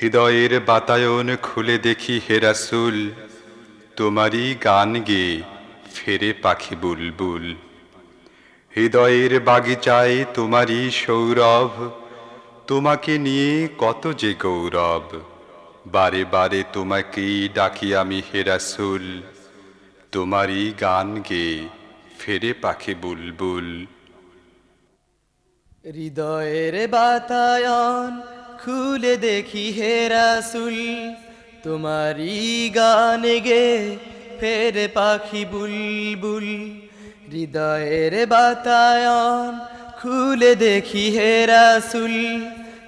হৃদয়ের বাতায়ন খুলে দেখি হেরাসুল তোমারই গান গে ফেরে পাখি বুলবুল। হৃদয়ের বাগিচায় তোমারই সৌরভ, তোমাকে নিয়ে কত যে গৌরব। বারে বারে তোমাকেই ডাকি আমি হেরাসুল তোমারই গান গে ফেরে পাখি বুলবুল। হৃদয়ের বাতায়ন খুলে দেখি হেরাসুল তোমারই গান গে ফের পাখি বুলবুল। হৃদয়ের বাতায়ন খুলে দেখি হেরাসুল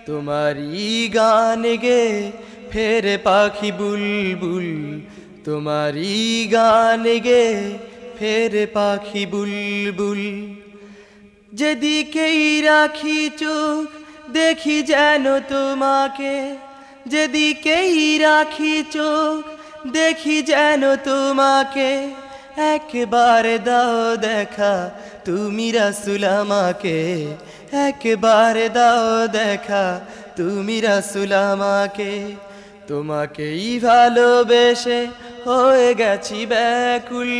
তোমারই গান গে ফের পাখি বুলবুল। তোমারই গান গে ফের পাখি বুলবুল। যেদিকেই রাখি চোখ দেখি যেন তোমাকে, যেদিকেই রাখি চোখ, দেখি যেন তোমাকে। একবারে দাও দেখা, তুমি রাসুল আমাকে। একবারে দাও দেখা, তুমি রাসুল আমাকে। তোমাকেই ভালোবেসে হয়ে গেছি ব্যাকুল।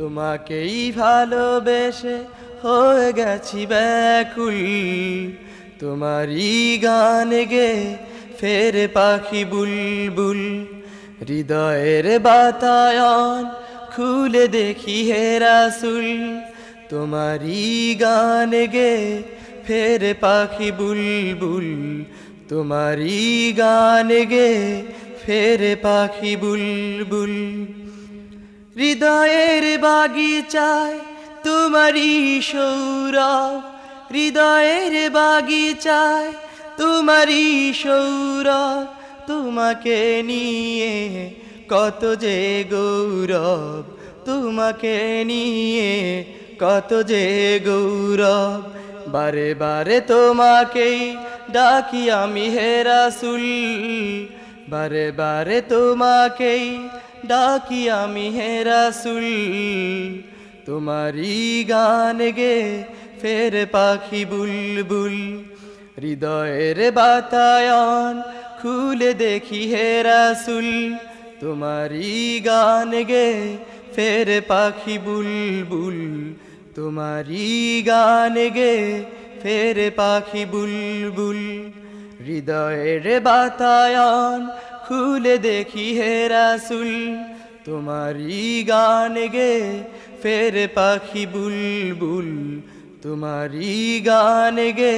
তোমাকেই ভালোবেসে হয়ে গেছি ব্যাকুল। তোমারই গান গে ফের পাখি বুলবুল। হৃদয়ের বাতায়ন খুলে দেখি হেরাসুল তোমারই গান গে ফের পাখি বুলবুল। তোমারই গান গে ফের পাখি বুলবুল। হৃদয়ের বাগিচায় তোমারই সৌরভ। হৃদয়ের বাগিচায় তোমারই সৌরভ। তোমাকে নিয়ে কত যে গৌরব, তোমাকে নিয়ে কত যে গৌরব। বারে বারে তোমাকেই ডাকি আমি হেরাসুল বারে বারে তোমাকেই ডাকি আমি হেরাসুল তোমারই গান গে ফের পাখি বুলবুল। হৃদয়ের বাতায়ন খুলে দেখি হেরাসুল তোমারই গান গে ফের পাখি বুলবুল। তোমারই গান গে ফের পাখি বুলবুল। হৃদয়ের বাতায়ন খুলে দেখি হেরাসুল তোমারই গান গে ফের পাখি বুলবুল। তোমারই গান গে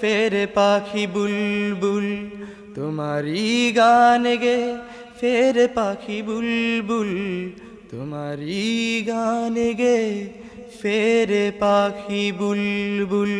ফের পাখি বুলবুল। তোমারই গান গে ফের পাখি বুলবুল। তোমারই গান গে ফের পাখি বুলবুল।